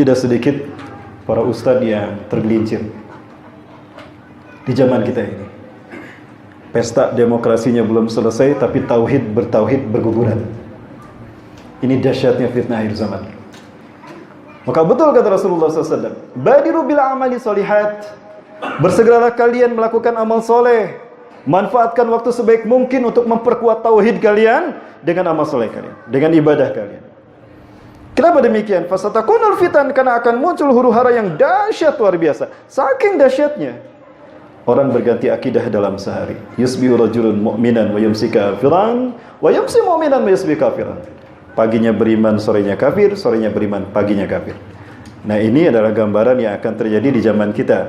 Tidak sedikit para ustadz yang tergelincir di zaman kita ini. Pesta demokrasinya belum selesai, tapi tauhid bertauhid berguguran. Ini dahsyatnya fitnah akhir zaman. Maka betul kata Rasulullah SAW, Badiru bil amali solihat. Bersegeralah kalian melakukan amal soleh. Manfaatkan waktu sebaik mungkin untuk memperkuat tauhid kalian dengan amal soleh kalian, dengan ibadah kalian. Kenapa demikian? Fasatakunul fitan karena akan muncul huru hara yang dahsyat luar biasa. Saking dahsyatnya orang berganti akidah dalam sehari. Yusbihu rajulun mu'minan wa yumsi kafiran wa yumsi mu'minan wa yusbi kafiran. Paginya beriman, sorenya kafir, sorenya beriman, paginya kafir. Nah, ini adalah gambaran yang akan terjadi di zaman kita.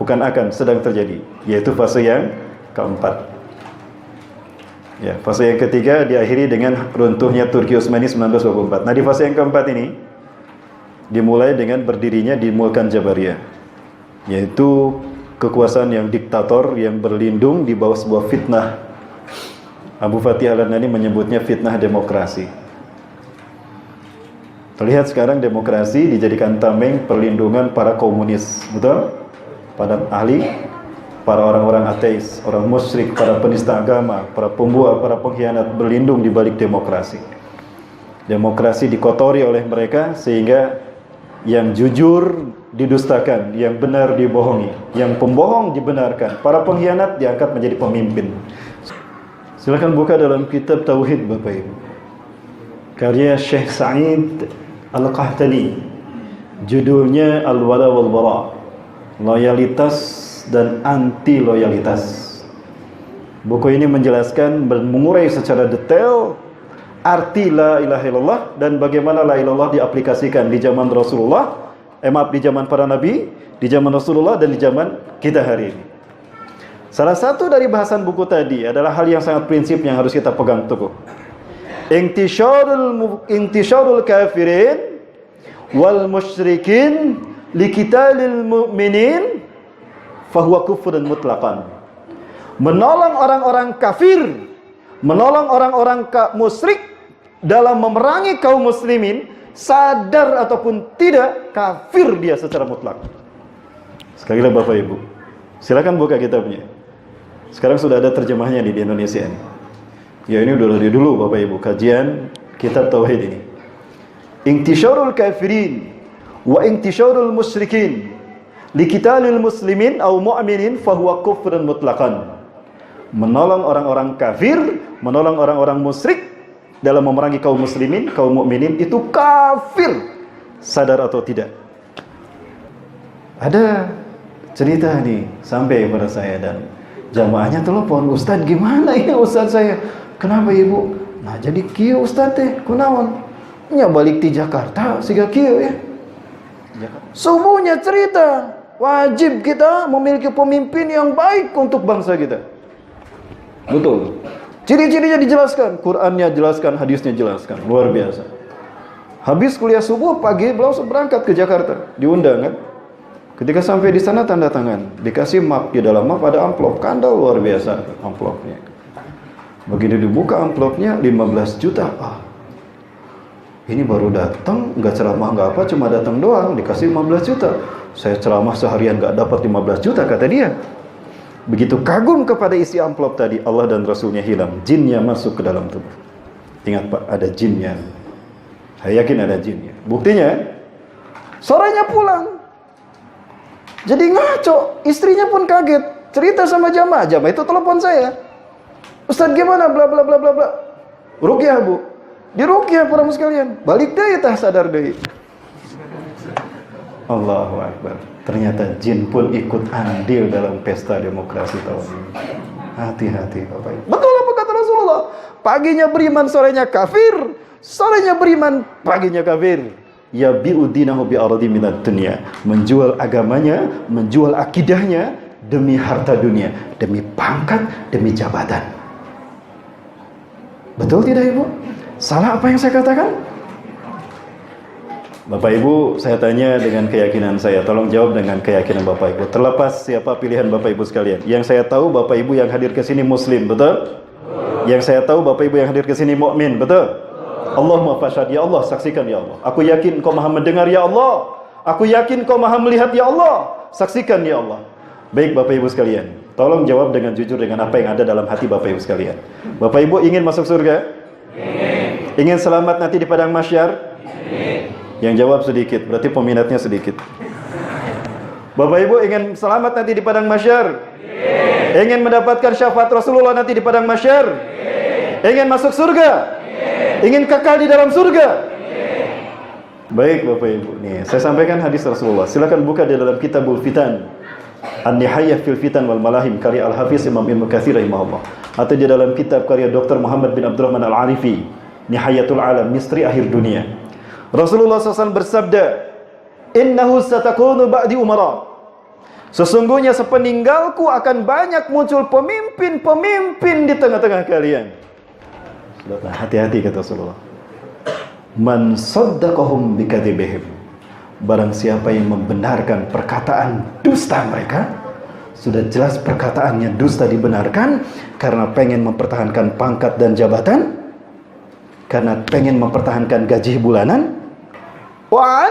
Bukan akan, sedang terjadi, yaitu fase yang keempat. Ya, fase yang ketiga diakhiri dengan runtuhnya Turki Utsmani 1924. Nah, di fase yang keempat ini dimulai dengan berdirinya di Mulkan Jabariyah, yaitu kekuasaan yang diktator yang berlindung di bawah sebuah fitnah. Abu Fatih Al-Nani menyebutnya fitnah demokrasi. Terlihat sekarang demokrasi dijadikan tameng perlindungan para komunis, betul? Pada ahli, para orang-orang ateis, orang musyrik, para penista agama, para pembuat, para pengkhianat berlindung di balik demokrasi. Demokrasi dikotori oleh mereka sehingga yang jujur didustakan, yang benar dibohongi, yang pembohong dibenarkan, para pengkhianat diangkat menjadi pemimpin. Silakan buka dalam kitab Tauhid Bapak Ibu. Karya Syekh Sa'id Al-Qahtani. Judulnya Al-Wala wal Bara. Loyalitas dan anti loyalitas. Buku ini menjelaskan mengurai secara detail arti la ilaha illallah dan bagaimana la ilallah diaplikasikan di zaman Rasulullah, eh maaf di zaman para nabi, di zaman Rasulullah dan di zaman kita hari ini. Salah satu dari bahasan buku tadi adalah hal yang sangat prinsip yang harus kita pegang teguh. Intisyarul intisyarul kafirin wal musyrikin liqitalil mu'minin fahuwa kufrun mutlaqan. Menolong orang-orang kafir, menolong orang-orang musyrik dalam memerangi kaum muslimin sadar ataupun tidak kafir dia secara mutlak. Sekali lagi Bapak Ibu, silakan buka kitabnya. Sekarang sudah ada terjemahnya di, di Indonesia ini. Ya ini udah dari dulu Bapak Ibu kajian kitab tauhid ini. Intisyarul kafirin wa intisyarul musyrikin liqitalil muslimin au mu'minin fahuwa kufrun mutlaqan. Menolong orang-orang kafir, menolong orang-orang musyrik dalam memerangi kaum muslimin, kaum mukminin itu kafir. Sadar atau tidak? Ada cerita nih sampai kepada saya dan jamaahnya telepon, Ustaz gimana ini Ustaz saya? Kenapa ibu? Nah jadi kieu Ustaz teh, kunaon? Nya balik di Jakarta, siga kieu ya. Subuhnya cerita, wajib kita memiliki pemimpin yang baik untuk bangsa kita. Betul. Ciri-cirinya dijelaskan, Qurannya jelaskan, hadisnya jelaskan, luar biasa. Habis kuliah subuh pagi beliau berangkat ke Jakarta, diundang kan. Ketika sampai di sana tanda tangan, dikasih map di dalam map ada amplop, kandal luar biasa amplopnya. Begitu dibuka amplopnya 15 juta. Ah, ini baru datang, nggak ceramah nggak apa, cuma datang doang, dikasih 15 juta. Saya ceramah seharian nggak dapat 15 juta kata dia. Begitu kagum kepada isi amplop tadi, Allah dan Rasulnya hilang, jinnya masuk ke dalam tubuh. Ingat Pak, ada jinnya. Saya yakin ada jinnya. Buktinya, sorenya pulang. Jadi ngaco, istrinya pun kaget. Cerita sama jamaah, jamaah itu telepon saya. Ustaz gimana bla bla bla bla bla. Rukyah Bu. Di rukyah para sekalian. Balik deh tah sadar deh. Allahu Akbar. Ternyata jin pun ikut andil dalam pesta demokrasi tahun ini. Hati-hati Bapak Ibu. Betul apa kata Rasulullah? Paginya beriman, sorenya kafir. Sorenya beriman, paginya kafir. Ya bi'udinahu bi'aradi minat dunia. Menjual agamanya, menjual akidahnya demi harta dunia, demi pangkat, demi jabatan. Betul tidak Ibu? Salah apa yang saya katakan? Bapak Ibu, saya tanya dengan keyakinan saya. Tolong jawab dengan keyakinan Bapak Ibu. Terlepas siapa pilihan Bapak Ibu sekalian. Yang saya tahu Bapak Ibu yang hadir ke sini muslim, betul? Yang saya tahu Bapak Ibu yang hadir ke sini mukmin, betul? Allahumma fashad ya Allah, saksikan ya Allah. Aku yakin Engkau Maha mendengar ya Allah. Aku yakin kau maha melihat ya Allah. Saksikan ya Allah. Baik Bapak Ibu sekalian. Tolong jawab dengan jujur dengan apa yang ada dalam hati Bapak Ibu sekalian. Bapak Ibu ingin masuk surga? Ingin. Ingin selamat nanti di padang masyar? Yang jawab sedikit, berarti peminatnya sedikit. Bapak Ibu ingin selamat nanti di padang masyar? Ingin. Mendapatkan syafaat Rasulullah nanti di padang masyar? Ingin. Masuk surga? Ingin. Kekal di dalam surga? Baik Bapak Ibu, nih saya sampaikan hadis Rasulullah. Silakan buka di dalam Kitabul Fitan. An-Nihayah fil Fitan wal Malahim karya Al-Hafiz Imam Ibnu Katsir rahimahullah. Atau di dalam kitab karya Dr. Muhammad bin Abdurrahman Al-Arifi, Nihayatul Alam, Misteri Akhir Dunia. Rasulullah SAW bersabda, Innahu satakunu ba'di umara. Sesungguhnya sepeninggalku akan banyak muncul pemimpin-pemimpin di tengah-tengah kalian. Hati-hati kata Rasulullah. Man saddaqahum bikadzibihim. Barang siapa yang membenarkan perkataan dusta mereka, sudah jelas perkataannya dusta dibenarkan karena pengen mempertahankan pangkat dan jabatan, karena pengen mempertahankan gaji bulanan, wa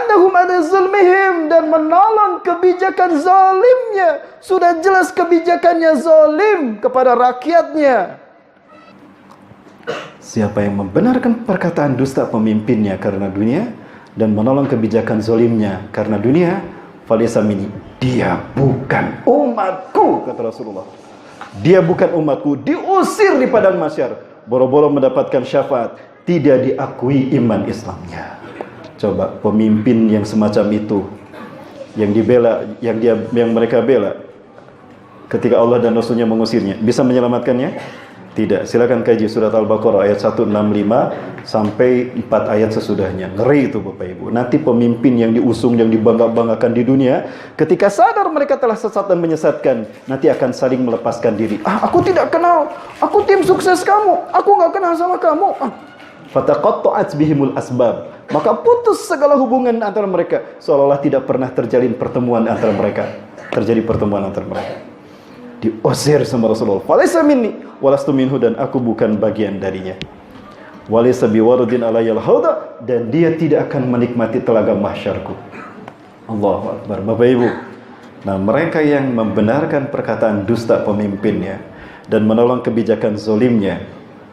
dan menolong kebijakan zalimnya. Sudah jelas kebijakannya zalim kepada rakyatnya. Siapa yang membenarkan perkataan dusta pemimpinnya karena dunia dan menolong kebijakan zalimnya karena dunia, falisa mini. Dia bukan umatku kata Rasulullah. Dia bukan umatku, diusir di padang masyar. Boro-boro mendapatkan syafaat, tidak diakui iman Islamnya. Coba pemimpin yang semacam itu yang dibela, yang dia yang mereka bela ketika Allah dan Rasulnya mengusirnya, bisa menyelamatkannya? Tidak. Silakan kaji surat Al-Baqarah ayat 165 sampai 4 ayat sesudahnya. Ngeri itu Bapak Ibu. Nanti pemimpin yang diusung, yang dibangga-banggakan di dunia, ketika sadar mereka telah sesat dan menyesatkan, nanti akan saling melepaskan diri. Ah, aku tidak kenal. Aku tim sukses kamu. Aku nggak kenal sama kamu. Ah, fataqatta'at bihimul asbab. Maka putus segala hubungan antara mereka. Seolah-olah tidak pernah terjalin pertemuan antara mereka. Terjadi pertemuan antara mereka. Diusir sama Rasulullah. Falaysa minni walastu minhu dan aku bukan bagian darinya. Walaysa biwaradin alayyal hauda dan dia tidak akan menikmati telaga mahsyarku. Allahu Akbar. Bapak Ibu. Nah mereka yang membenarkan perkataan dusta pemimpinnya dan menolong kebijakan zolimnya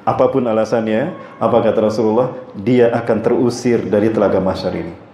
Apa pun alasannya, apa kata Rasulullah? Dia akan terusir dari telaga masyar ini.